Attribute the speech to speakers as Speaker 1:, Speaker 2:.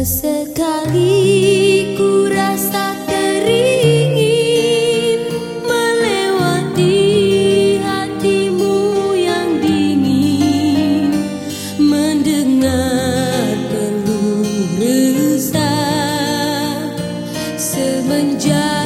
Speaker 1: Sesekali ku rasa teringin melewati hatimu yang dingin mendengar peluh resah semenjak